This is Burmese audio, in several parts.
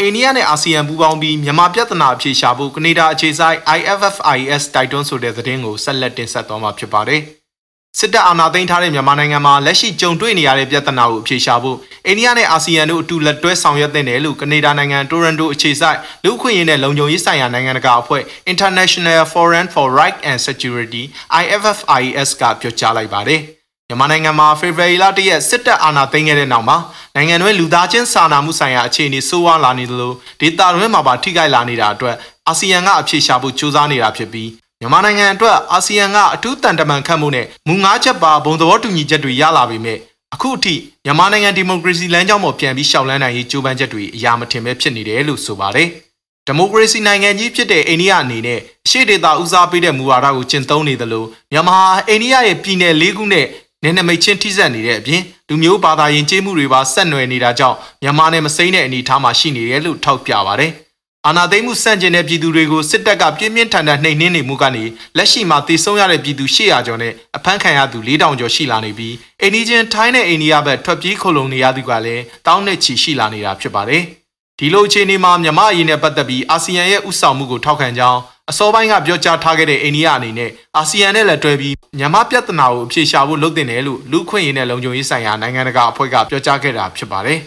အိန္ဒိယနဲ့အာဆီယံပူးပေါင်းပြီးမြန်မာပြည်ထနာအဖြေရှာဖို့ကနေဒါအခြေစိုက် IFFIS တိုက်တွန်းဆိုတဲ့သတင်းကိုဆက်လက်တင်ဆက်သွားမှာဖြစ်ပါတယ်။စစ်တပ်အာဏာသိမ်းထားတဲ့မြန်မာနိုင်ငံမှာလက်ရှိကြုံတွေ့နေရတဲ့ပြဿနာကိုအဖြေရှာဖို့အိန္ဒိယနဲ့အာဆီယံတို့အတူလက်တွဲဆောင်ရွက်သင့်တယ်လို့ကနေဒါနိုင်ငံတိုရန်တိုအခြေစိုက်လူ့အခွင့်အရေးနဲ့လုံခြုံရေးဆိုင်ရာနိုင်ငံတကာအဖွဲ့ International Forum for Right and Security IFFIS ကပြောကြားလိုက်ပါတယ်။ မြန်မာနိုင်ငံမှာဖေဖော်ဝါရီလတရက်စစ်တပ်အာဏာသိမ်းခဲ့တဲ့နောက်မှာနိုင်ငံတွင်းလူသားချင်းစာနာမှုဆိုင်ရာအခြေအနေဆိုးဝါးလာနေသလိုဒေသတွင်းမှာပါထိခိုက်လာနေတာအတွက်အာဆီယံကအဖြေရှာဖို့ကြိုးစားနေတာဖြစ်ပြီးမြန်မာနိုင်ငံအတွက်အာဆီယံကအထူးတန်တမန်ခတ်မှုနဲ့မူ၅ချက်ပါဘုံသဘောတူညီချက်တွေရလာပေမဲ့အခုအထိမြန်မာနိုင်ငံဒီမိုကရေစီလမ်းကြောင်းပေါ်ပြန်ပြီးရှောင်လန်းနိုင်ရေးကြိုးပမ်းချက်တွေအရာမထင်ပဲဖြစ်နေတယ်လို့ဆိုပါတယ်။ဒီမိုကရေစီနိုင်ငံကြီးဖြစ်တဲ့အိန္ဒိယအနေနဲ့အရှိဒေတာဦးစားပေးတဲ့မူဝါဒကိုကျင့်သုံးနေသလိုမြန်မာအိန္ဒိယရဲ့ပြည်내၄ခုနဲ့ နေနမိတ်ချင်းထိစပ်နေတဲ့အပြင်လူမျိုးဘာသာယဉ်ကျေးမှုတွေပါဆက်နွယ်နေတာကြောင့်မြန်မာနဲ့မစိမ့်တဲ့အနေအထားမှာရှိနေတယ်လို့ထောက်ပြပါတယ်။အာဏာသိမ်းမှုစန့်ကျင်တဲ့ပြည်သူတွေကိုစစ်တပ်ကပြင်းပြင်းထန်ထန်နှိမ်နင်းနေမှုကနေလက်ရှိမှာတည်ဆုံရတဲ့ပြည်သူ800ကျော်နဲ့အဖမ်းခံရသူ4000ကျော်ရှိလာနေပြီးအိန္ဒိချင်းထိုင်းနဲ့အိန္ဒိယဘက်ထွက်ပြေးခိုလုံနေရသူကလည်းတောင်းနဲ့ချီရှိလာနေတာဖြစ်ပါတယ်။ဒီလိုအခြေအနေမှာမြန်မာအရေးနဲ့ပတ်သက်ပြီးအာဆီယံရဲ့ဥဆောင်မှုကိုထောက်ခံကြောင်း အစောပိုင်းကပြောကြားထားခဲ့တဲ့အိန္ဒိယအနေနဲ့အာဆီယံနဲ့လက်တွဲပြီးမြန်မာပြဿနာကိုအဖြေရှာဖို့လုပ်တင်တယ်လို့လူခွင့်ရေးနဲ့လုံခြုံရေးဆိုင်ရာနိုင်ငံတကာအဖွဲ့ကပြောကြားခဲ့တာဖြစ်ပါတယ်။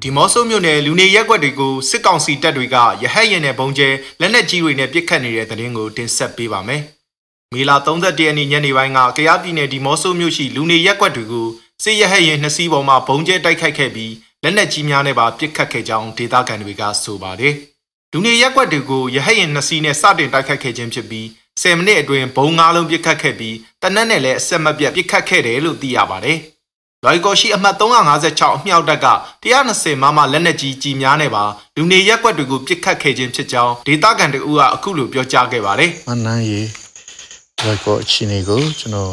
ဒီမော့ဆိုမြို့နယ်လူနေရက်ွက်တွေကိုစစ်ကောင်စီတပ်တွေကရဟတ်ရင်နဲ့ဘုံကျဲလက်နက်ကြီးတွေနဲ့ပစ်ခတ်နေတဲ့တဲ့ရင်ကိုတင်ဆက်ပေးပါမယ်။မေလာ31ရက်နေ့ညနေပိုင်းကကယားပြည်နယ်ဒီမော့ဆိုမြို့ရှိလူနေရက်ွက်တွေကိုစစ်ရဟတ်ရင်နှစ်စီးပေါ်မှာဘုံကျဲတိုက်ခိုက်ခဲ့ပြီး လက်နက်ကြီးများနဲ့ပါပစ်ခတ်ခဲ့ကြောင်းဒေသခံတွေကဆိုပါတယ်။လူနေရက်ွက်တွေကိုရဟတ်ရင်နှစ်စီးနဲ့စတင်တိုက်ခတ်ခဲ့ခြင်းဖြစ်ပြီး10မိနစ်အတွင်းဘုံ၅လုံးပစ်ခတ်ခဲ့ပြီးတနက်နဲ့လည်းအဆက်မပြတ်ပစ်ခတ်ခဲ့တယ်လို့သိရပါတယ်။လွိုင်ကော်ရှိအမှတ်356အမြောက်တပ်က120မမလက်နက်ကြီးကြီးများနဲ့ပါလူနေရက်ွက်တွေကိုပစ်ခတ်ခဲ့ခြင်းဖြစ်ကြောင်းဒေသခံတို့ကအခုလိုပြောကြားခဲ့ပါတယ်။မနန်းရီလွိုင်ကော်အချင်းကိုကျွန်တော်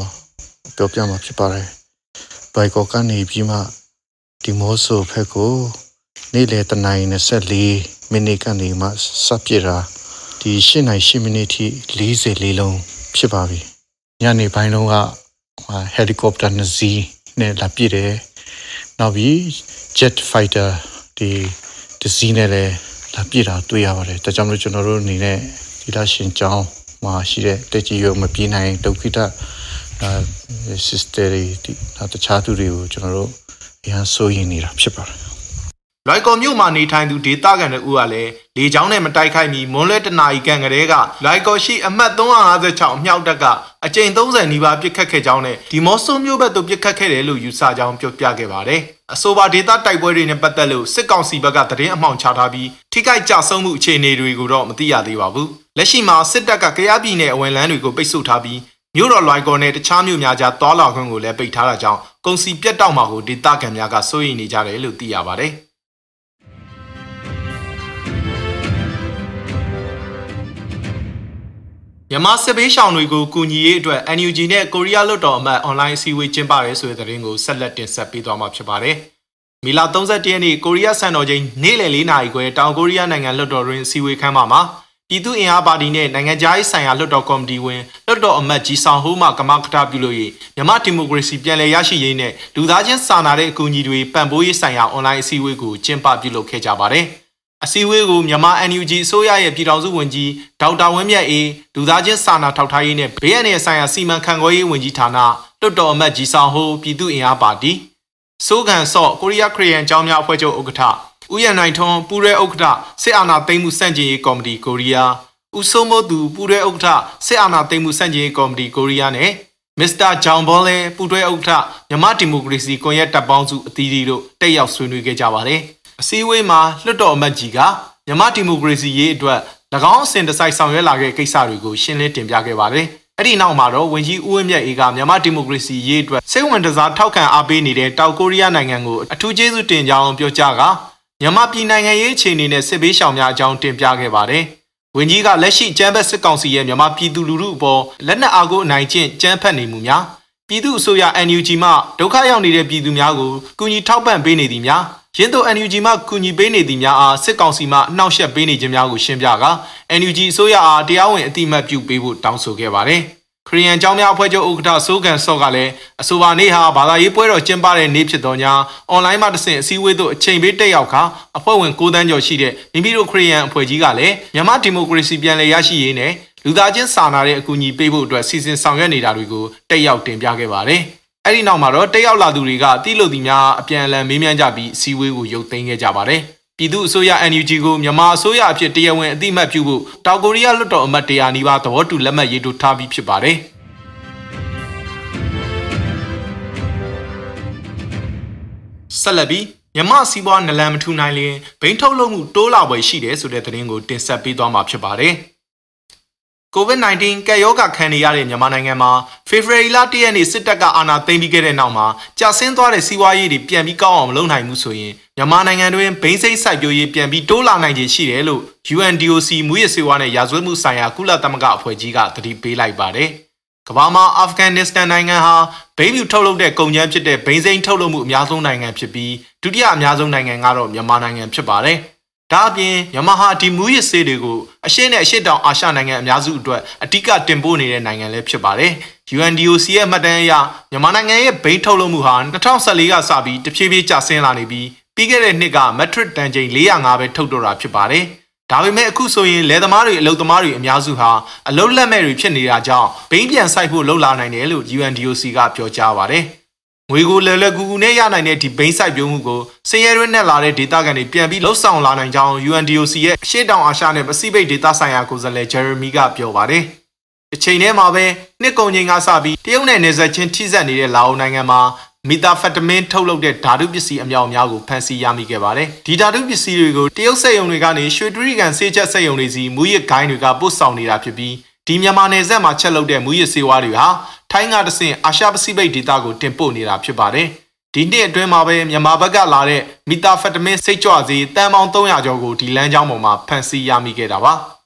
ပြောပြမှာဖြစ်ပါတယ်။လွိုင်ကော်ကနေပြီးမှ ဒီမောဆိုဖက်ကိုနေ့လယ်တနိုင်24မိနစ်ကနေမှစပြစ်တာဒီ8နိုင်10မိနစ်ထိ44လုံးဖြစ်ပါပြီညနေပိုင်းလုံးကဟယ်လီကော်ပတာနှစ်စီးနဲ့လာပြစ်တယ်နောက်ပြီး jet fighter ဒီတစီးနဲ့လည်းလာပြစ်တာတွေ့ရပါတယ်ဒါကြောင့်မလို့ကျွန်တော်တို့အနေနဲ့ဒီလာရှင်ကျောင်းမှာရှိတဲ့တက်ကြီးရောမပြေးနိုင်ဒုက္ခိတအဲ sister တွေဒီတခြားသူတွေကိုကျွန်တော်တို့ အရန်စိုးရင်နေတာဖြစ်ပါတယ်လွိုင်ကော်မြို့မှာနေထိုင်သူဒေသခံတို့ကလည်းလေကြောင်းနဲ့မတိုက်ခိုက်မီမွန်းလွဲတနာရီကန်ကလေးကလွိုင်ကော်ရှိအမှတ်356အမြောက်တပ်ကအကြိမ်30နီးပါးပစ်ခတ်ခဲ့ကြောင်းနဲ့ဒီမော့ဆိုမြို့ဘက်သို့ပစ်ခတ်ခဲ့တယ်လို့ယူဆကြောင်းပြောပြခဲ့ပါတယ်။အဆိုပါဒေသတိုက်ပွဲတွေနဲ့ပတ်သက်လို့စစ်ကောင်စီဘက်ကသတင်းအမှောင်ချထားပြီးထိခိုက်ကြဆုံးမှုအခြေအနေတွေကိုတော့မသိရသေးပါဘူး။လက်ရှိမှာစစ်တပ်ကကရားပြည်နယ်အဝင်လန်းတွေကိုပိတ်ဆို့ထားပြီးမြို့တော်လွိုင်ကော်နဲ့တခြားမြို့များကြားတောလာခွင့်ကိုလည်းပိတ်ထားတာကြောင့် ကုန်စီပြတ်တောက်မှာကိုဒေသခံများကစိုးရိမ်နေကြတယ်လို့သိရပါတယ်။မြန်မာစစ်ဘေးရှောင်တွေကိုကူညီရေးအတွက် NUG နဲ့ကိုရီးယားလွတ်တော်အမတ်အွန်လိုင်းအစည်းအဝေးကျင်းပရဲဆိုတဲ့သတင်းကိုဆက်လက်တင်ဆက်ပေးသွားမှာဖြစ်ပါတယ်။မီလာ31ရက်နေ့ကိုရီးယားစံတော်ချိန်နေ့လယ်၄နာရီခွဲတောင်ကိုရီးယားနိုင်ငံလွတ်တော်တွင်အစည်းအဝေးခန်းမှာ ပြည်သူ့အင်အားပါတီနဲ့နိုင်ငံခြားရေးဆိုင်ရာလွှတ်တော်ကော်မတီဝင်လွှတ်တော်အမတ်ကြီးဆောင်ဟိုးမှကမကထပြုလို့ရမြန်မာဒီမိုကရေစီပြန်လည်ရရှိရေးနဲ့လူသားချင်းစာနာတဲ့အကူအညီတွေပံ့ပိုးရေးဆိုင်ရာအွန်လိုင်းအစည်းအဝေးကိုကျင်းပပြုလုပ်ခဲ့ကြပါတယ်။အစည်းအဝေးကိုမြန်မာ NUG အစိုးရရဲ့ပြည်ထောင်စုဝန်ကြီးဒေါက်တာဝင်းမြတ်အေးလူသားချင်းစာနာထောက်ထားရေးနဲ့ဘေးအန္တရာယ်ဆိုင်ရာစီမံခန့်ခွဲရေးဝန်ကြီးဌာနလွှတ်တော်အမတ်ကြီးဆောင်ဟိုးပြည်သူ့အင်အားပါတီစိုးကန်ဆော့ကိုရီးယားခရီးယန်ကျောင်းများအဖွဲ့ချုပ်ဥက္ကဋ္ဌ ဦးရနိုင်ထွန်းပူရဲဥက္ကဋ္ဌစစ်အာဏာသိမ်းမှုစန့်ကျင်ရေးကော်မတီကိုရီးယားဦးစိုးမိုးသူပူရဲဥက္ကဋ္ဌစစ်အာဏာသိမ်းမှုစန့်ကျင်ရေးကော်မတီကိုရီးယားနဲ့မစ္စတာဂျောင်ဘောလဲပူတွဲဥက္ကဋ္ဌမြန်မာဒီမိုကရေစီကွန်ရက်တပ်ပေါင်းစုအသီးသီးတို့တက်ရောက်ဆွေးနွေးခဲ့ကြပါတယ်။အစည်းအဝေးမှာလွှတ်တော်အမတ်ကြီးကမြန်မာဒီမိုကရေစီရေးအတွက်၎င်းအစဉ်တစိုက်ဆောင်ရွက်လာခဲ့ကိစ္စတွေကိုရှင်းလင်းတင်ပြခဲ့ပါတယ်။အဲ့ဒီနောက်မှာတော့ဝန်ကြီးဦးဝင်းမြတ်အေးကမြန်မာဒီမိုကရေစီရေးအတွက်စိတ်ဝင်စားထောက်ခံအားပေးနေတဲ့တောင်ကိုရီးယားနိုင်ငံကိုအထူးကျေးဇူးတင်ကြောင်းပြောကြားက မြန်မာပြည်နိုင်ငံရေးအခြေအနေနဲ့စစ်ဘေးရှောင်များအကြောင်းတင်ပြခဲ့ပါတယ်။ဝန်ကြီးကလက်ရှိကျန်းဖက်စစ်ကောင်စီရဲ့မြန်မာပြည်သူလူထုအပေါ်လက်နက်အားကိုအနိုင်ကျင့်ကျန်းဖက်နေမှုများပြည်သူအစိုးရ NUG မှဒုက္ခရောက်နေတဲ့ပြည်သူများကိုကူညီထောက်ပံ့ပေးနေသည်များရင်းတို့ NUG မှကူညီပေးနေသည်များအားစစ်ကောင်စီမှအနှောက်ယှက်ပေးနေခြင်းများကိုရှင်းပြက NUG အစိုးရအားတရားဝင်အတိအမှတ်ပြုပေးဖို့တောင်းဆိုခဲ့ပါတယ် ခရီးယန်ကျောင်းများအဖွဲ့ချုပ်ဥက္ကဋ္ဌစိုးကန်စော့ကလည်းအဆိုပါနေ့ဟာဘာသာရေးပွဲတော်ကျင်းပတဲ့နေ့ဖြစ်သောကြောင့်အွန်လိုင်းမှာတဆင့်အစည်းအဝေးသို့အချိန်ပေးတက်ရောက်ခါအဖွဲ့ဝင်9တန်းကျော်ရှိတဲ့မိမိတို့ခရီးယန်အဖွဲ့ကြီးကလည်းမြန်မာဒီမိုကရေစီပြန်လည်ရရှိရေးနဲ့လူသားချင်းစာနာတဲ့အကူအညီပေးဖို့အတွက်စီစဉ်ဆောင်ရွက်နေတာတွေကိုတက်ရောက်တင်ပြခဲ့ပါတယ်။အဲ့ဒီနောက်မှာတော့တက်ရောက်လာသူတွေကတိလို့တီများအပြန်အလှန်မေးမြန်းကြပြီးအစည်းအဝေးကိုရုပ်သိမ်းခဲ့ကြပါတယ်။ ပြည်သူအစိုးရ NUG ကိုမြန်မာအစိုးရအဖြစ်တရားဝင်အသိအမှတ်ပြုဖို့တောင်ကိုရီးယားလွှတ်တော်အမတ်တရားနီးပါးသဘောတူလက်မှတ်ရေးထိုးထားပြီးဖြစ်ပါတယ်။ဆက်လက်ပြီးမြမစီးပွားနလန်မထူနိုင်ရင်ဘိန်းထုတ်လုပ်မှုတိုးလာပွဲရှိတယ်ဆိုတဲ့သတင်းကိုတင်ဆက်ပေးသွားမှာဖြစ်ပါတယ်။ COVID-19 ကပ်ရောဂါခံနေရတဲ့မြန်မာနိုင်ငံမှာဖေဖော်ဝါရီလ၁ရက်နေ့စစ်တပ်ကအာဏာသိမ်းပြီးခဲ့တဲ့နောက်မှာကြာဆင်းသွားတဲ့စီးပွားရေးတွေပြန်ပြီးကောင်းအောင်မလုပ်နိုင်ဘူးဆိုရင် မြန်မာနိုင်ငံတွင်ဘိန်းစိတ်စိုက်ပျိုးရေးပြန်ပြီးတိုးလာနိုင်ခြေရှိတယ်လို့ UNDOC မူရစေဝါနဲ့ရာဇဝတ်မှုဆိုင်ရာကုလသမဂ္ဂအဖွဲ့ကြီးကသတိပေးလိုက်ပါတယ်။ကမ္ဘာမှာအာဖဂန်နစ္စတန်နိုင်ငံဟာဘိန်းဖြူထုတ်လုပ်တဲ့ကုန်ကျန်းဖြစ်တဲ့ဘိန်းစိမ်းထုတ်လုပ်မှုအများဆုံးနိုင်ငံဖြစ်ပြီးဒုတိယအများဆုံးနိုင်ငံကတော့မြန်မာနိုင်ငံဖြစ်ပါတယ်။ဒါအပြင်မြန်မာဟာဒီမူရစ်ဆေးတွေကိုအရှေ့နဲ့အရှေ့တောင်အာရှနိုင်ငံအများစုအတွက်အဓိကတင်ပို့နေတဲ့နိုင်ငံလည်းဖြစ်ပါတယ်။ UNDOC ရဲ့မှတ်တမ်းအရမြန်မာနိုင်ငံရဲ့ဘိန်းထုတ်လုပ်မှုဟာ2014ကစပြီးတဖြည်းဖြည်းကျဆင်းလာနေပြီး ပြီးခဲ့တဲ့နှစ်ကမက်ထရစ်တန်ချိန်405ပဲထုတ်တော့တာဖြစ်ပါတယ်။ဒါပေမဲ့အခုဆိုရင်လယ်သမားတွေအလုပ်သမားတွေအများစုဟာအလုပ်လက်မဲ့တွေဖြစ်နေတာကြောင့်ဘိန်းပြန်ဆိုင်ဖို့လှုပ်လာနိုင်တယ်လို့ UNDOC ကပြောကြားပါတယ်။ငွေကိုလဲလဲကူကူနဲ့ရနိုင်တဲ့ဒီဘိန်းဆိုင်ပြုံးမှုကိုစင်ရဲရွနဲ့လာတဲ့ဒေတာကန်တွေပြန်ပြီးလှုပ်ဆောင်လာနိုင်ကြောင်း UNDOC ရဲ့အရှေ့တောင်အာရှနဲ့ပစိဖိတ်ဒေတာဆိုင်ရာကိုယ်စားလှယ်ဂျယ်ရမီကပြောပါတယ်။အချိန်ထဲမှာပဲနှစ်ကုန်ချိန်ကစပြီးတရုတ်နဲ့နေဆက်ချင်းထိစပ်နေတဲ့လာအိုနိုင်ငံမှာ မီတာဖက်တမင်းထုတ်လုပ်တဲ့ဓာတုပစ္စည်းအများအများကိုဖမ်းဆီးရမိခဲ့ပါတယ်။ဒီဓာတုပစ္စည်းတွေကိုတရုတ်စက်ရုံတွေကနေရွှေတြိဂံဆေးချက်စက်ရုံတွေစီမူရစ်ဂိုင်းတွေကပို့ဆောင်နေတာဖြစ်ပြီးဒီမြန်မာနယ်စပ်မှာချက်လုပ်တဲ့မူရစ်ဆေးဝါးတွေဟာထိုင်းကတဆင့်အာရှပစိဖိတ်ဒေသကိုတင်ပို့နေတာဖြစ်ပါတယ်။ဒီနှစ်အတွင်းမှာပဲမြန်မာဘက်ကလာတဲ့မီတာဖက်တမင်းစိတ်ကြွစေးတန်ပေါင်း300ကျော်ကိုဒီလမ်းကြောင်းပေါ်မှာဖမ်းဆီးရမိခဲ့တာပါ။